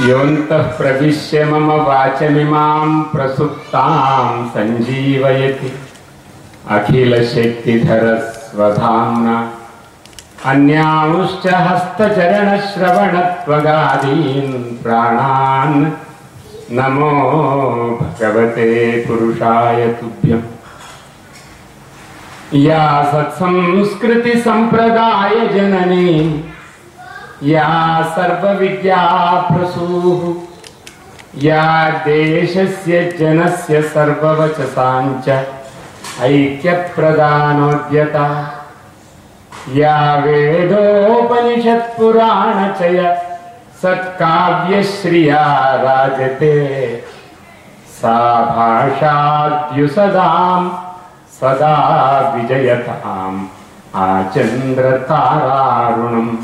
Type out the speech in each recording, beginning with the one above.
योऽन्तः प्रविश्य मम वाचमिमां प्रसुप्तां सञ्जीवयति। अखिलशक्तिधरस्वधाम्ना। अन्यांश्च हस्तचरणश्रवणत्वगादीन् प्राणान्। नमो भगवते पुरुषाय तुभ्यम्। या सत्संस्कृतिसम्प्रदाय जननी या सर्वविद्याप्रसूः या देशस्य जनस्य सर्ववचसाञ्च ऐक्यप्रदानोद्यता। या वेदोपनिषत्पुराणचय सत्काव्यश्रिया राजते। सा भाषाद्युसदाम् सदा विजयताम्। आचन्द्रतारारुणम्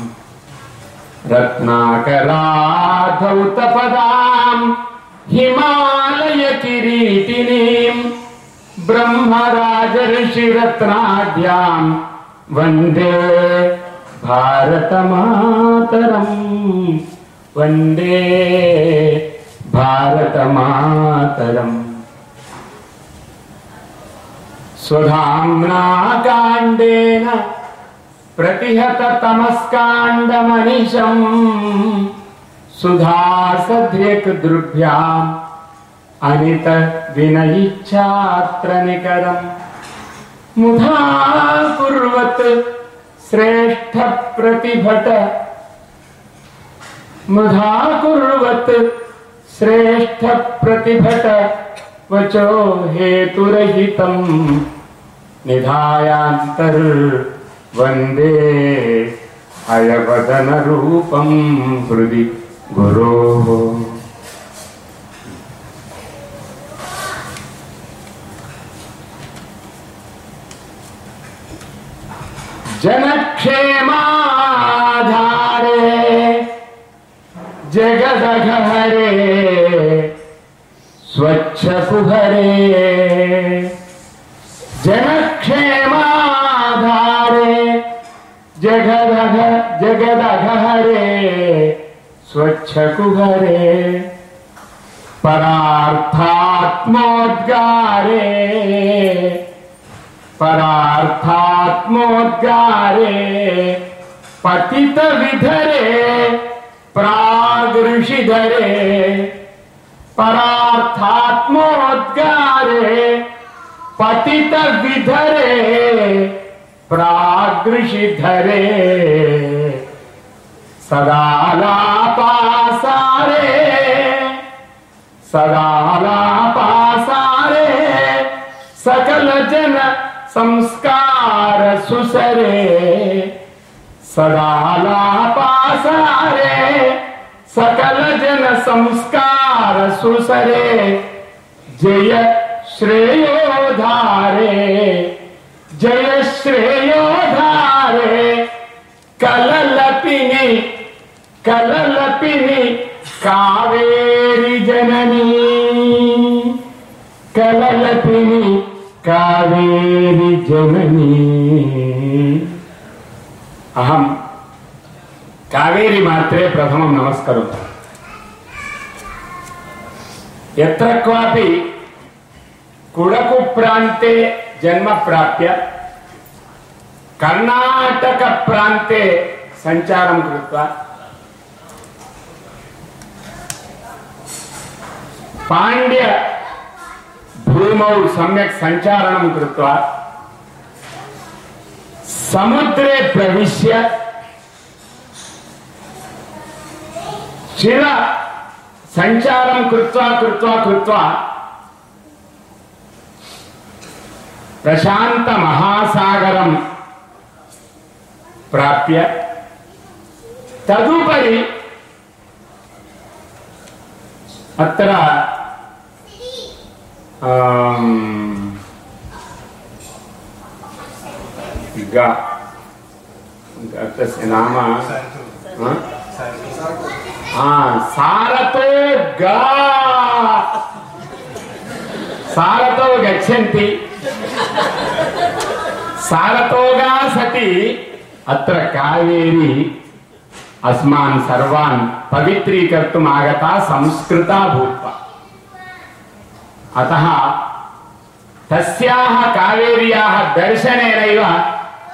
रत्नाकराधौतपदाम् हिमालयकिरीटिनीम् ब्रह्मराजर्षिरत्नाढ्याम् वन्दे भारतमातरम्। वन्दे भारतमातरम्। स्वधाम्ना काण्डेन प्रतिहततमस्काण्डमनिशम् सुधासद्र्यक्दृभ्याम् अनित विनयिच्छात्र निकरम् मुधा कुर्वत् श्रेष्ठ प्रतिभट मुधा कुर्वत् श्रेष्ठ प्रतिभट वचो हेतुरहितम् निधायान्तर्वन्दे अयवदनरूपं हृदि गुरोः। जनक्षेमाधारे जगदघहरे स्वच्छकुहरे जनक्षेमाधारे जगदघ जगदघहरे स्वच्छकुहरे परार्थात्मोद्गारे परार्थात्मोद्गारे पतितविधरे प्रागृषिधरे परार्थात्मोद्गारे पतितविधरे प्रागृषिधरे सदालापासारे सदालापासारे सकल जन संस्कार सुसरे। सदालापासारे सकल जन संस्कार सुसरे। जय श्रेयोधारे। కలలపిని కావేరి జనని. కలలపిని కావేరి జనని. అహం. కావేరి మాత్రే ప్రథమం నమస్కరు. ఎత్ర క్వాపి కుడకు ప్రాంతే జన్మ ప్రాప్య. కర్ణాటక ప్రాంతే సంచారం కృత్వా. पाण्ड्य भूमौ सम्यक् सञ्चारणं कृत्वा समुद्रे प्रविश्य चिर सञ्चारं कृत्वा कृत्वा कृत्वा प्रशान्तमहासागरं प्राप्य तदुपरि अत्र आम्, గా నామ? సారతో గా. సారతో గచ్చంతి. సారతోగా సతి. అత్ర కావేరి. అస్మాన్ సర్వాన్ పవిత్రీకర్తుమాగత సంస్కృత భూత్వా. అతः తస్యాహ కావేర్యాహ దర్శనేనైవ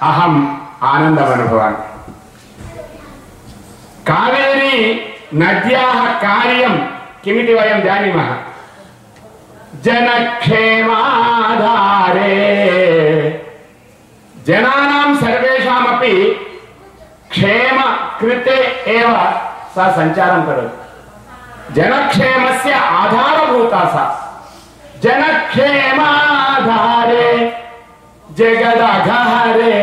అహం ఆనందమనుభవామి. కావేరీ నద్యాహ కార్యం కిమితి వయం జానీమః? జనక్షేమాధారే. జనానాం సర్వేషామపి క్షేమ కృతే ఏవ సా సంచారం కరోతి. జనక్షేమస్య ఆధారభూత సా जनक्षेमाधारे जगदघहरे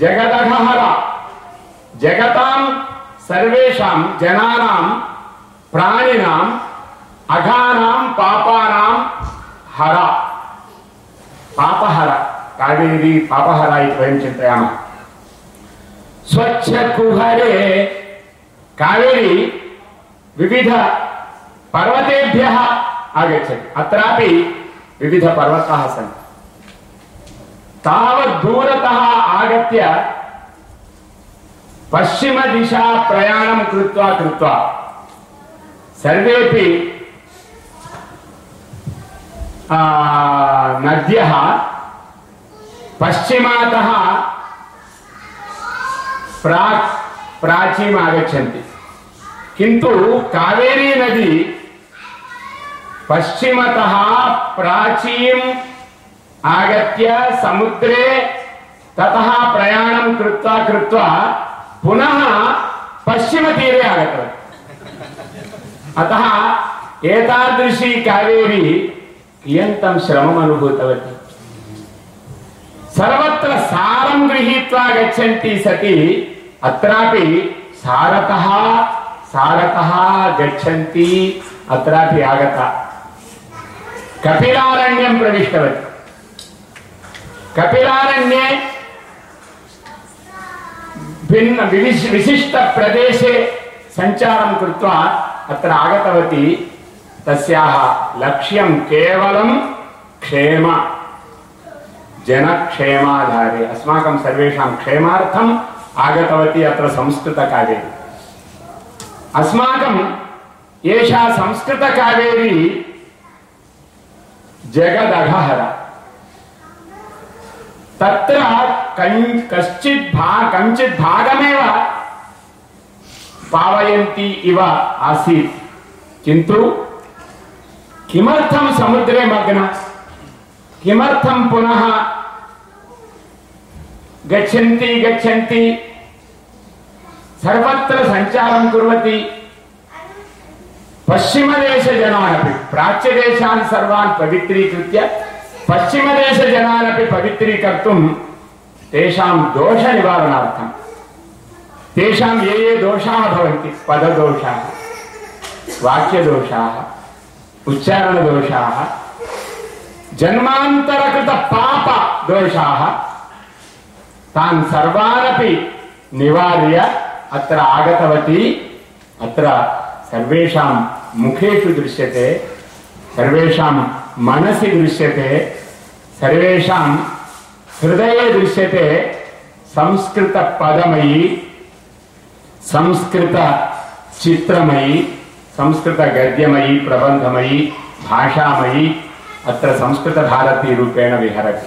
जगदघहर जगतां सर्वेषां जनानां प्राणिनाम् अघानां पापानां हर। पापहर, कावेरी पापहर इति वयं चिन्तयामः। स्वच्छकुहरे, कावेरी विविध पर्वतेभ्यः आगच्छति अत्रापि विविधपर्वताः सन्ति तावत् दूरतः आगत्य पश्चिमदिशा प्रयाणं कृत्वा कृत्वा सर्वेपि आ, नद्यः पश्चिमातः प्राक् प्राचीम् आगच्छन्ति किन्तु कावेरी नदी पश्चिमतः प्राचीम् आगत्य समुद्रे ततः प्रयाणं कृत्वा कृत्वा पुनः पश्चिमतीरे आगतवती अतः एतादृशी कावेरी कियन्तं श्रमम् अनुभूतवती सर्वत्र सारं गृहीत्वा गच्छन्ति सति अत्रापि सारतः सारतः गच्छन्ति अत्रापि आगता कपिलारण्यं प्रविष्टवती कपिलारण्ये भिन्न विविश- विशिष्टप्रदेशे सञ्चारं कृत्वा अत्र आगतवती तस्याः लक्ष्यं केवलं क्षेम जनक्षेमाधारे अस्माकं सर्वेषां क्षेमार्थम् आगतवती अत्र संस्कृतकावेरी अस्माकं एषा संस्कृतकावेरी తత్ర కశ్చిత్ భా కంచిత్ భాగమేవ పావయంతి ఇవ ఆసీత్ కింటు కిమర్థం సముద్రే మగ్న కిమర్థం పునః గచ్చంతి గచ్చంతి సర్వత్ర సంచారం కుర్వతి పశ్చిమ దేశ జనాలపి ప్రాచ్య దేశాన్ని సర్వాన్ పవిత్రీకృత్య పశ్చిమ దేశ పశ్చిమదేశజనానపి పవిత్రీకర్తం తేషాం దోష నివారణార్థం. తేషాం ఏ ఏ దోషాः భవంతి? పద దోషాహ వాక్య పదదోషాः ఉచ్చారణ ఉచ్చారణదోషాः జన్మాంతరకృత పాప దోషాः తాన్ సర్వానపి నివార్య అత్ర ఆగతవతి అత్ర सर्वेषां मुखेषु दृश्यते, सर्वेषां मनसि दृश्यते, सर्वेषां हृदये दृश्यते, संस्कृतपदमयी, संस्कृतचित्रमयी, संस्कृतगद्यमयी, प्रबन्धमयी, भाषामयी, अत्र संस्कृतभारतीरूपेण विहरति।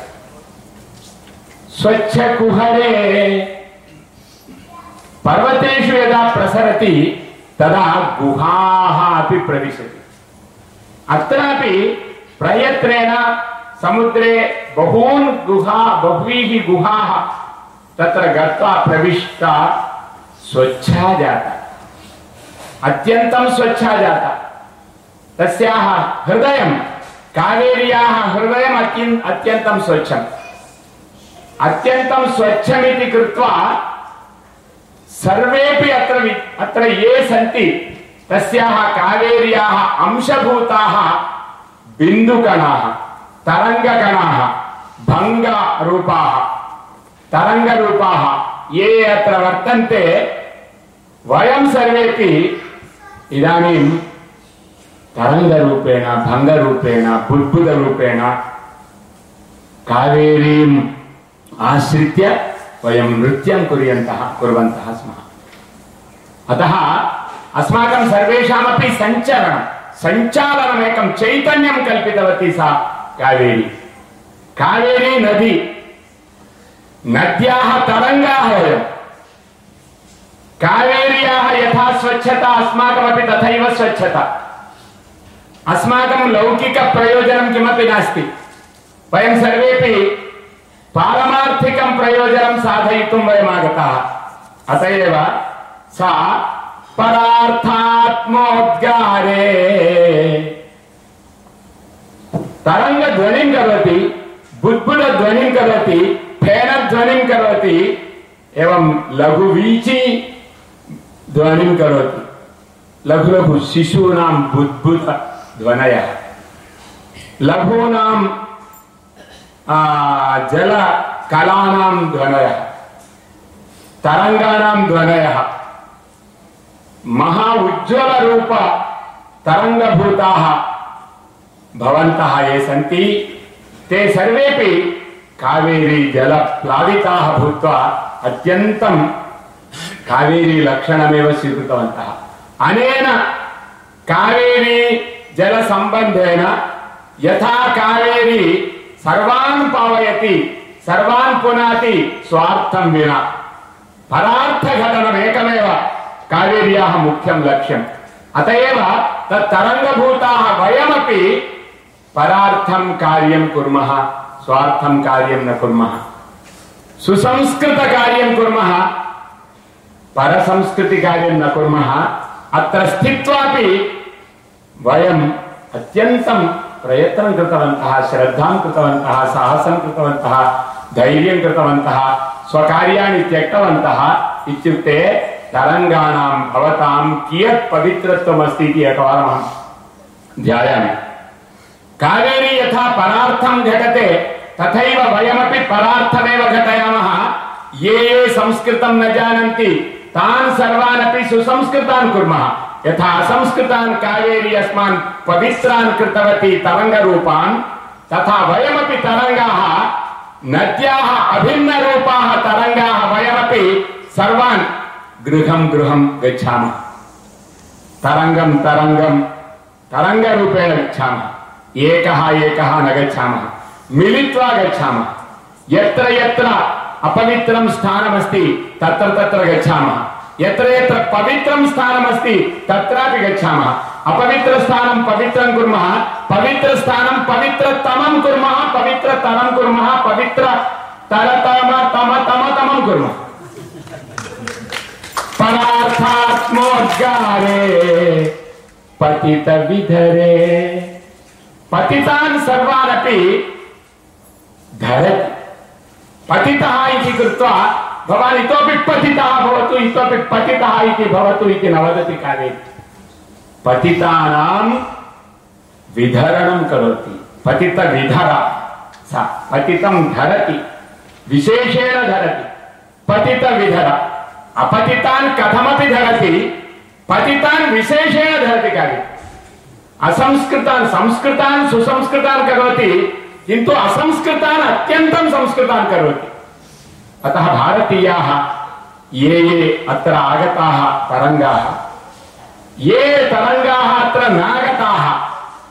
स्वच्छकुहरे पर्वतेषु यदा प्रसरति तदा गुहाः अपि प्रविशति। समुद्रे बहून् गुहा, बह्वीः गुहाः तत्र गत्वा प्रविष्टा, स्वच्छा जाता। अत्यन्तं स्वच्छा जाता। तस्याः हृदयं, कावेर्याः हृदयम् अत्यन् अत्यन्तं स्वच्छम्। अत्यन्तं स्वच्छमिति कृत्वा సర్వేపి అత్ర అత్ర ఏ సంతి? తస్యాహ కావేర్యాహ అంశభూతాహ బిందుకణాహ తరంగకణాహ భంగ రూపాహ తరంగ రూపాహ ఏ అత్ర వర్తంతే? వయం సర్వేపి ఇదానీం రూపేణ బుద్భుత రూపేణ కావేరీం ఆశ్రిత్య वयं नृत्यं कुर्यन्तः कुर्वन्तः स्मः अतः अस्माकं सर्वेषामपि सञ्चरणं सञ्चालनमेकं चैतन्यं कल्पितवती सा कावेरी कावेरी नदी नद्याः तरङ्गाः वयम् कावेर्याः यथा स्वच्छता अस्माकमपि तथैव स्वच्छता अस्माकं लौकिकप्रयोजनं किमपि नास्ति वयं सर्वेपि पारमार्थिकं प्रयोजनं साधयितुं वयम् आगताः अत एव सा परार्थात्मोद्गारे। तरङ्गध्वनिं करोति बुद्बुदध्वनिं करोति, फेनध्वनिं करोति, एवं लघुवीची ध्वनिं करोति। लघु लघु शिशूनां बुद्बुद ध्वनयः लघूनां జల కళానాం ధ్వనయ తరంగానాం ధ్వనయ మహా ఉజ్వల రూప తరంగభూతా భవంత ఏ సంతి? తే సర్వేపి కావేరీ జల ప్లావితా భూత్వా అత్యంతం కావేరీ లక్షణమేవ స్వీకృతవంత. అనేన కావేరీ జల సంబంధేన యథా కావేరీ సర్వాన్ పావయతి సర్వాన్ పునాతి స్వార్థం విన. ఏకమేవ కావేర్యాహ ముఖ్యం లక్ష్యం. అతయవ తరంగభూత వయమపి పరార్థం కార్యం కుర్మః స్వార్థం కార్యం న కుర్మః. సుసంస్కృత కార్యం కుర్మ పర సంస్కృతి కార్యం న కుర్మః. అత్ర స్థిత్వాపి వయం అత్యంతం प्रयत्नं कृतवन्तः, श्रद्धां कृतवन्तः, साहसं कृतवन्तः, धैर्यं कृतवन्तः, स्वकार्याणि त्यक्तवन्तः इत्युक्ते घटते, तथैव वयमपि परार्थमेव घटयामः। ये ये संस्कृतं न जानन्ति, तान् सर्वान् अपि सुसंस्कृतान् कुर्मः। యథా సంస్కృతాన్ కావేరి అస్మాన్ పవిత్రాన్ కృతవతి తరంగ రూపాన్ తథా వయమపి తరంగా నద్యా అభిన్న రూపా తరంగా వయమపి సర్వాన్ గృహం గృహం గచ్చామ. తరంగం తరంగం తరంగ రూపేణ గచ్చామ. ఏక ఏక నగచ్చామ మిలిత్వా గచ్చామ. ఎత్ర ఎత్ర అపవిత్రం స్థానమస్తి తత్ర తత్ర గచ్చామः. यत्र यत्र पवित्रं स्थानमस्ति, तत्रापि गच्छामः। अपवित्रस्थानं पवित्रं कुर्मः, पवित्रस्थानं पवित्रतमं कुर्मः, पवित्रतरं कुर्मः पवित्र तरतम तम तम, तमं कुर्मः। परार्थात्मोद्गारे, पतितविधरे। पतितान् सर्वानपि धरति। पतितः इति कृत्वा भवान् इतोपि पतितः भवतु इतोपि पतितः इति भवतु इति न वदति काले। पतितानां विधरणं करोति। पतितविधर, सा, पतितं धरति। विशेषेण धरति। पतितविधर, अपतितान् कथमपि धरति, पतितान् विशेषेण धरति काले। असंस्कृतान्, संस्कृतान्, सुसंस्कृतान् करोति, किन्तु असंस्कृतान् अत्यन्तं संस्कृतान् करोति। अतः भारतीयाः ये ये अत्र आगताः तरङ्गाः ये तरङ्गाः अत्र नागताः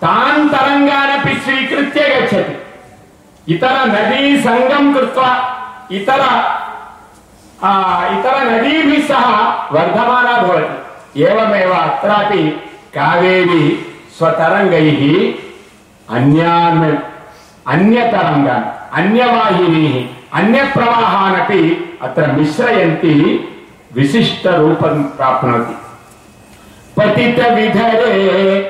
तान् तरङ्गानपि स्वीकृत्य गच्छति इतर नदी सङ्गं कृत्वा इतर आ, इतर नदीभिः सह वर्धमाना भवति एवमेव अत्रापि कावेरी स्वतरङ्गैः अन्यान् अन्यतरङ्गान् अन्यवाहिनीः अन्यप्रवाहानपि अत्र मिश्रयन्ती विशिष्टरूपं प्राप्नोति। पतितविधरे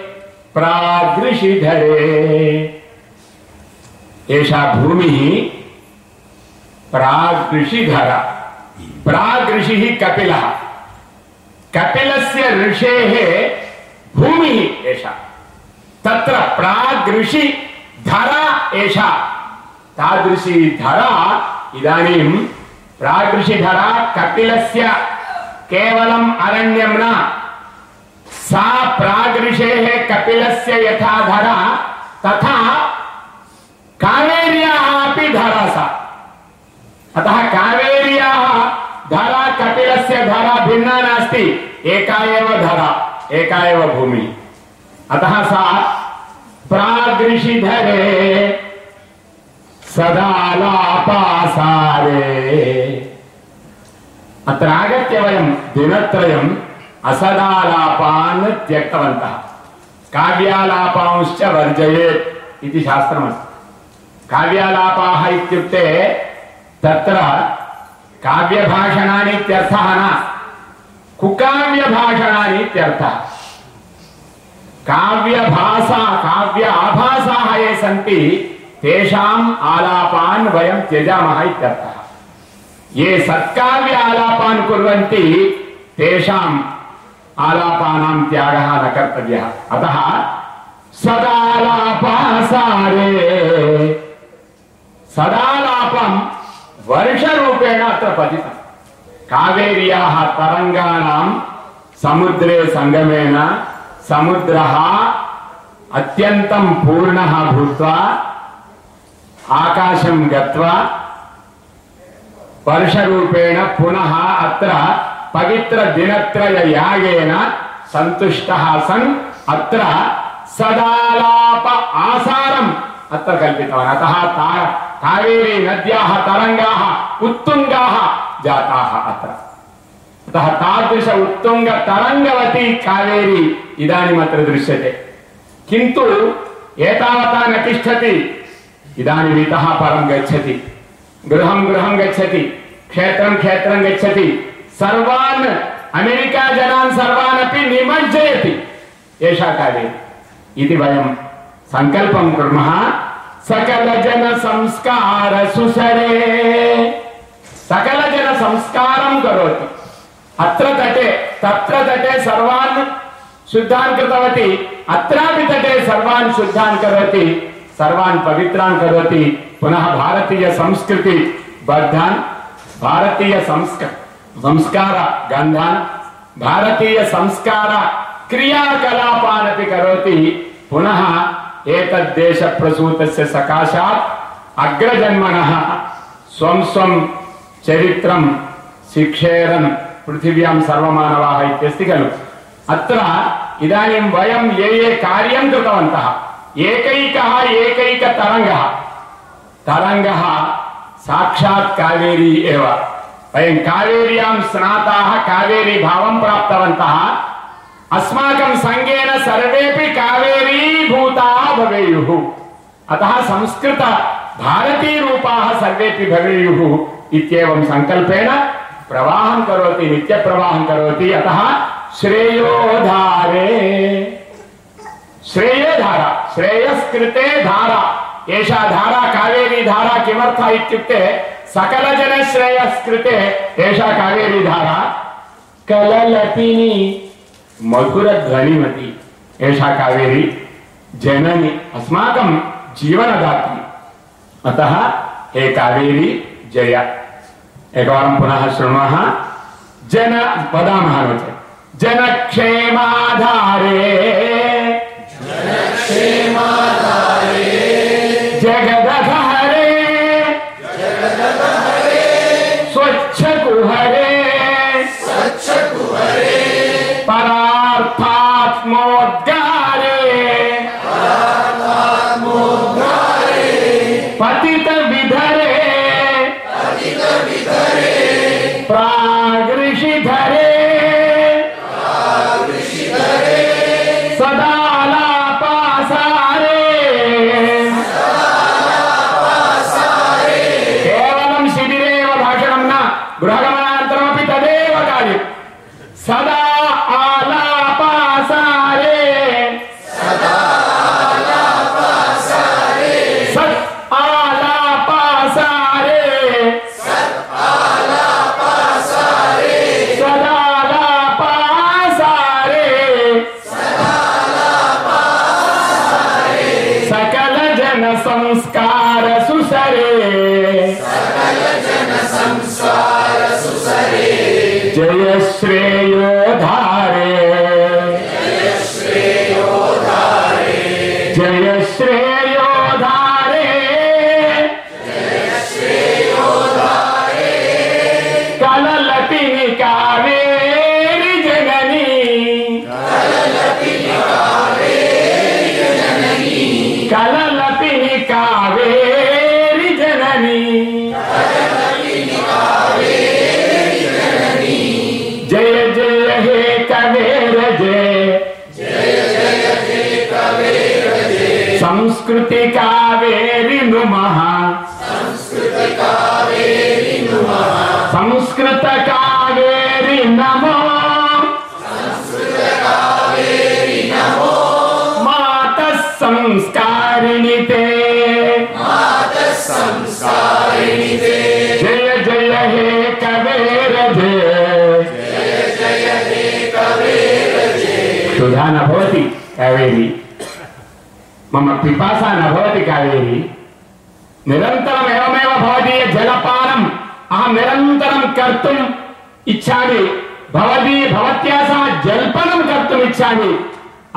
प्रागृषिधरे एषा भूमिः प्रागृषिधर प्रागृषिः कपिलः। कपिलस्य ऋषेः भूमिः एषा। तत्र प्रागृषि धरा एषा। तादृशी धरा इदानीं प्रागृषिधरा कपिलस्य केवलम् अरण्यं न। सा प्रागृषेः कपिलस्य यथा धरा, तथा कावेर्याः अपि धरा सा। अतः कावेर्याः धरा भिन्ना नास्ति, एका एव धरा, एका एव भूमिः। अतः सा प्रागृषिधरे సదాలాపాసారే అత్రాగత్య వయం దినత్రయం అసదాలాపాన్ త్యక్తవంత కావ్యాలాపాంశ్చ వర్జయేత్ ఇది శాస్త్రమస్తి కావ్యాలాపాహ ఇత్యుక్తే తత్ర కావ్యభాషణాని ఇత్యర్థః న కుకావ్యభాషణాని ఇత్యర్థः కావ్యభాసా కావ్య ఆభాసాహ ఏ సంతి तेषाम् आलापान् वयं त्यजामः इत्यर्थः। ये सत्काव्य आलापान् कुर्वन्ति, तेषाम् आलापानां त्यागः न कर्तव्यः। अतः सदालापासारे, सदालापं वर्षरूपेण अत्र पतितम् कावेर्याः तरङ्गाणां समुद्रे सङ्गमेन समुद्रः अत्यन्तं पूर्णः भूत्वा ఆకాశం గత్వా వర్షరూపేణ పునః అత్ర పవిత్ర దినత్రయ యాగేన సంతుష్ట సన్ అత్ర సదాలాప ఆసారం. అత్ర కల్పితవాన్ అత కావేరీ నద్యా తరంగా ఉత్తుంగా జాతా అత్ర. అత తాదృశ ఉత్తుంగ తరంగవతి కావేరీ. ఇదానిమత్ర దృశ్యతే. కింటూ ఏతావతా నతిష్టతి इदानीम् इतः गच्छति। गृहं गृहं गच्छति। क्षेत्रं क्षेत्रं गच्छति। सर्वान् अमेरिका जनान् सर्वान् अपि निमज्जयति। एषा कावेरी इति कुर्मः। करोति। अत्र तटे, तत्र तटे सर्वान् शुद्धान् कृतवती। अत्रापि तटे सर्वान् शुद्धान् करोति। सर्वान् पवित्रान् करोति पुनः भारतीय संस्कृति बद्धान् भारतीय संस्क संस्कार गन्धान् भारतीय संस्कार क्रियाकलापान् अपि करोति पुनः एतद्देश प्रसूतस्य सकाशात् अग्रजन्मनः स्वं स्वं चरित्रं शिक्षेरन् पृथिव्यां सर्वमानवाः इत्यस्ति खलु अत्र इदानीं वयं ఏకైక ఏకైక తరంగ. తరంగ సాక్షాత్ కావేరీ ఏవ. వయం కావేర్యాం స్నాతా కావేరీ భావం ప్రాప్తవంత. అస్మాకం సంగేన సర్వేపి కావేరీ భూతా భవేయు. అత సంస్కృత భారతీ రూపా సర్వేపి భవేయు ఇత్యేవం సంకల్పేణ ప్రవాహం కరోతి నిత్య ప్రవాహం కరోతి అత శ్రేయోధారే. శ్రేయోధారా. श्रेयस्कृते धारा एषा धारा कावेरी धारा किमर्था इत्युक्ते सकलजन श्रेयस्कृते एषा कावेरी धारा कललपिनी मधुरध्वनिमती एषा कावेरी जननी अस्माकं जीवनदात्री अतः हे कावेरी जय एकवारं पुनः शृणुमः जन वदामः नो जनक्षेमाधारे जगदहरे संस्कारिणी ते संस्कारिणी ते जय जय हे कबीर जय सुधा न भवति कावेरी। मम पिपासा न भवति कावेरी। निरंतर एवमेव भवति जलपानम। अहम निरंतर कर्तुम् इच्छामि। भवती भवत्या सह जल्पनं कर्तुम् इच्छामि।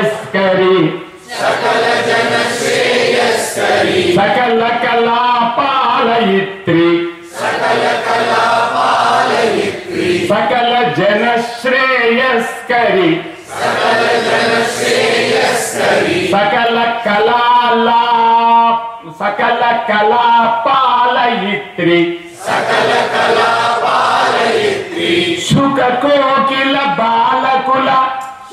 శ్రేయస్కరి సకల కళా పాలయిత్రి సకల జన శ్రేయస్కరి సకల కళాలా సకల కళా పాలయిత్రి శుక కోకిల బాలకుల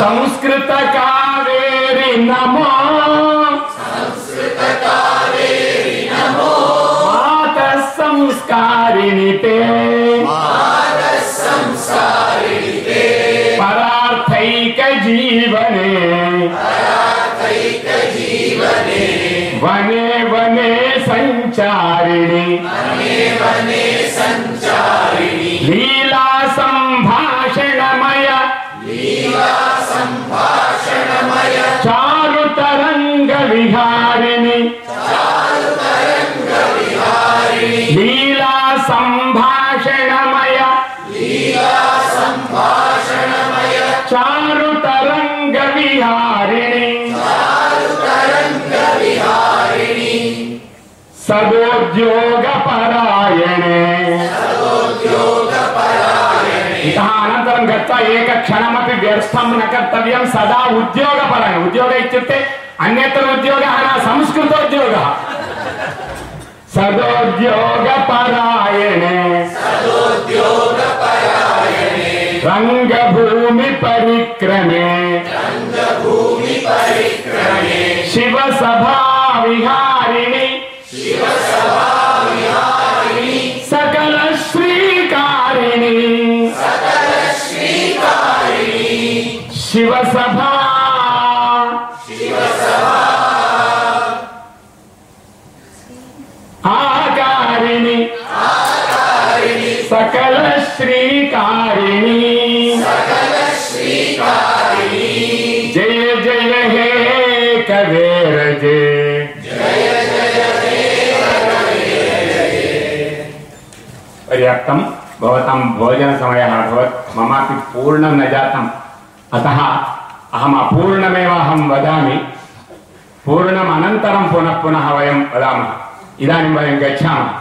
संस्कृत कावेरी नमो। संस्कृत कावेरी संस्कारिणी ते। माता संस्कारिणी ते परार्थैक जीवने परार्थैक जीवने वने वने संचारिणी। वने वने संचारिणी लीला सं లీలా సంభాషణమయ చారు తరంగ విహారిణి సదోద్యోగ పరాయణే ఇతः అనంతరం ఏక ఏకక్షణమపి వ్యర్థం న కర్తవ్యం సదా ఉద్యోగపరాయణ ఉద్యోగ ఇత్యుక్తే अन्यत्र शिव सभा संस्कृतोद्योगः। शिव सभा रङ्गभूमिपरिक्रमे। सकल शिवसभाविहारिणि। सकल सकलश्रीकारिणि। शिव सभा श्रीकारिणी। सकल श्रीकारिणी जय जय हे कबीर जय पर्याप्तम भवतां भोजन समयः अभवत्। ममापि पूर्णं न जातम्। अतः अहम अपूर्णमेव अहं वदामि। पूर्णम् अनन्तरं पुनः पुनः वयं वदामः। इदानीं वयं गच्छामः।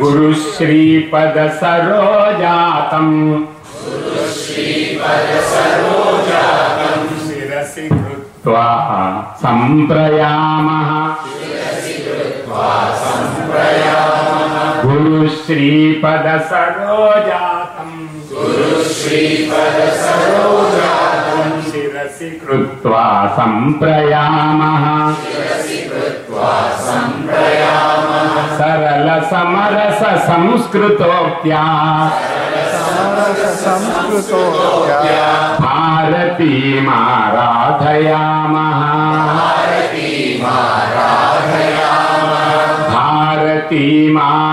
गुरुश्रीपदसरोजातम्। शिरसि कृत्वा सम्प्रयामः। श्रीपद सरोजातम् शिरसि कृत्वा सम्प्रयामः समरस संस्कृतोक्त्या संस्कृतोक्त्या भारतीमाराधयामः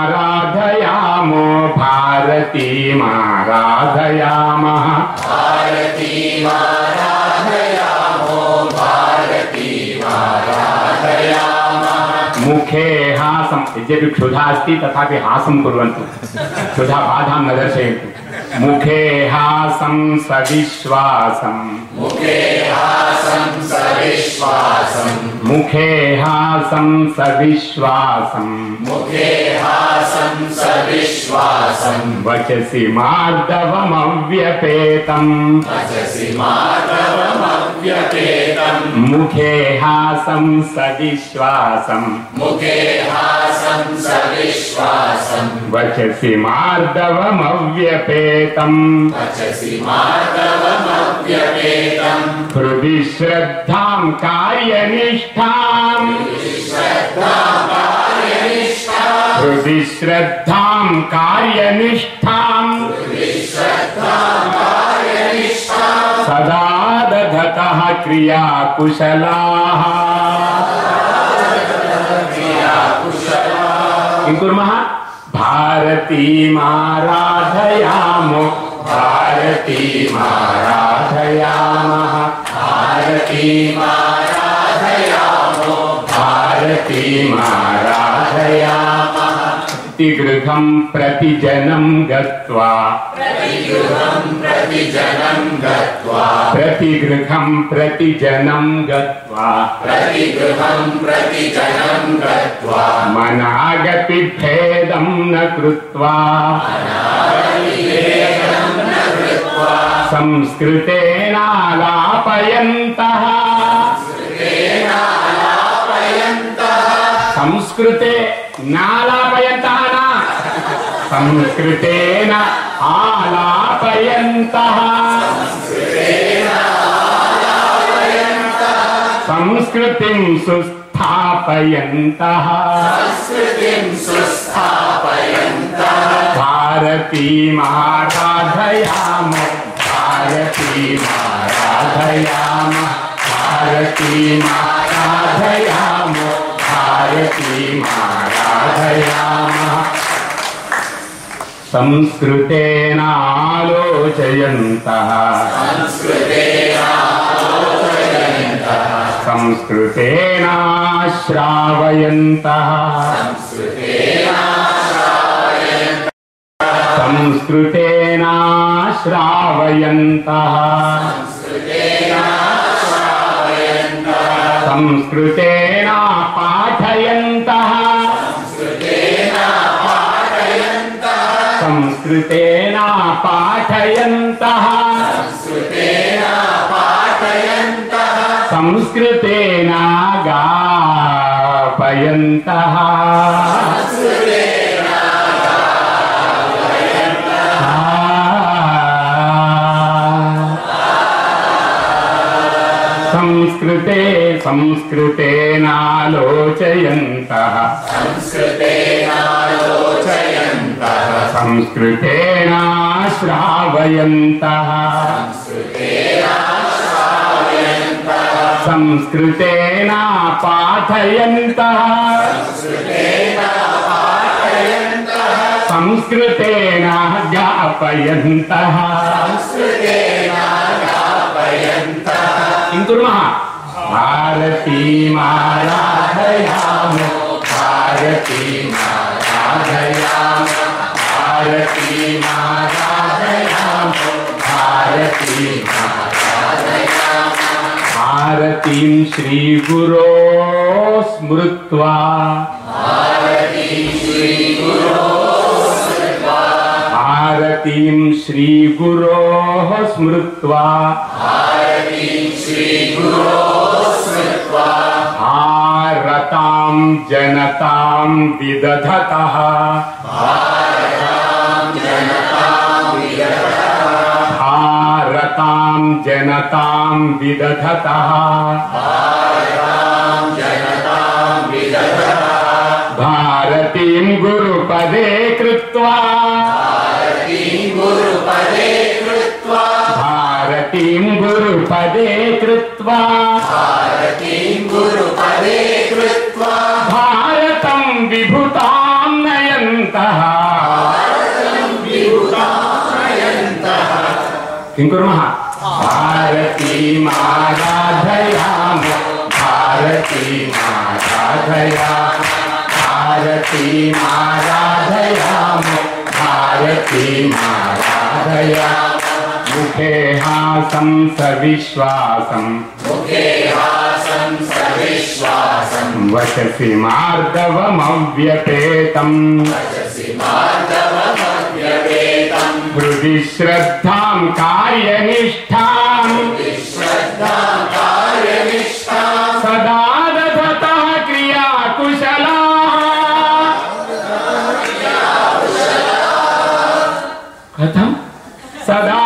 भारतीमाराधयामो भारतीमाराधयामः मुखे यद्यपि क्षुधा अस्ति तथापि हासं कुर्वन्तु। क्षुधा बाधां न दर्शयन्तु। मुखे हासं हासं सविश्वासम्। मुखे हासं सविश्वासम्। मुखे खेहासं सविश्वासं वचसि मार्दवमव्यपेतम्। वचसि मार्दवमव्यपेतम्। मुखे हासं सविश्वासम्। मुखे मार्धवमव्यपेतंसं सविश्वासं वचसि मार्दवमव्यपेतम्। वचसि मार्दवमव्यपेतम्। मार्धवमव्यपेतं श्रद्धां कार्यनिष्ठाम्। हृदि श्रद्धां कार्यनिष्ठाम्। सदा दधतः क्रियाकुशलाः। किं कुर्मः? भारतीमाराधयामो भारतीमाराधयामः भारती माराधयामो। भारती माराधयामः। प्रतिगृहं प्रतिजनं गत्वा। प्रतिगृहं प्रतिजनं गत्वा। प्रतिगृहं प्रतिजनं गत्वा। प्रतिगृहं प्रतिजनं गत्वा। भेदं न कृत्वा। संस्कृते संस्कृतेनालापयन्तः संस्कृते नालापयन्तः न संस्कृतेन आलापयन्तः संस्कृतिं सुस्थापयन्तः भारतीमाराधयाम भारतीमाराधयाम भारतीमाराधयाम भारतीमाराधयामः संस्कृतेनालोचयन्तः संस्कृतेनाश्रावयन्तः संस्कृतेनाश्रावयन्तः संस्कृतेना पाठयन्तः संस्कृतेना पाठयन्तः संस्कृतेना गापयन्तः संस्कृते संस्कृतेनालोचयन्तः संस्कृतेनाश्रावयन्तः संस्कृतेना पाठयन्तः संस्कृतेन ज्ञापयन्तः कुर्मः। भारती माराधयामो भारती माराधयामो भारती माराधयामो भारती माराधयामो। भारतीं श्रीगुरो स्मृत्वा। भारतीं श्रीगुरोः स्मृत्वा। श्री जनताम् विदधतः। भारताम् जनताम् विदधतः। भारतीम् गुरुपदे कृत्वा भारतीं गुरुपदे कृत्वा। भारतीं गुरुपदे कृत्वा। भारतं विभुतां नयन्तः। किं कुर्मः? भारतीमाराधयाम भारतीमाराधयाम भारतीमाराधयाम भारतीमाराधयाम मुखे हासं सविश्वासम् विश्वासं वचसि मार्दवमव्यपेतम्। वचसि मार्दवमव्यपेतम्। हृदि श्रद्धां कार्यनिष्ठाम्। सदा दधतः क्रिया कथं सदा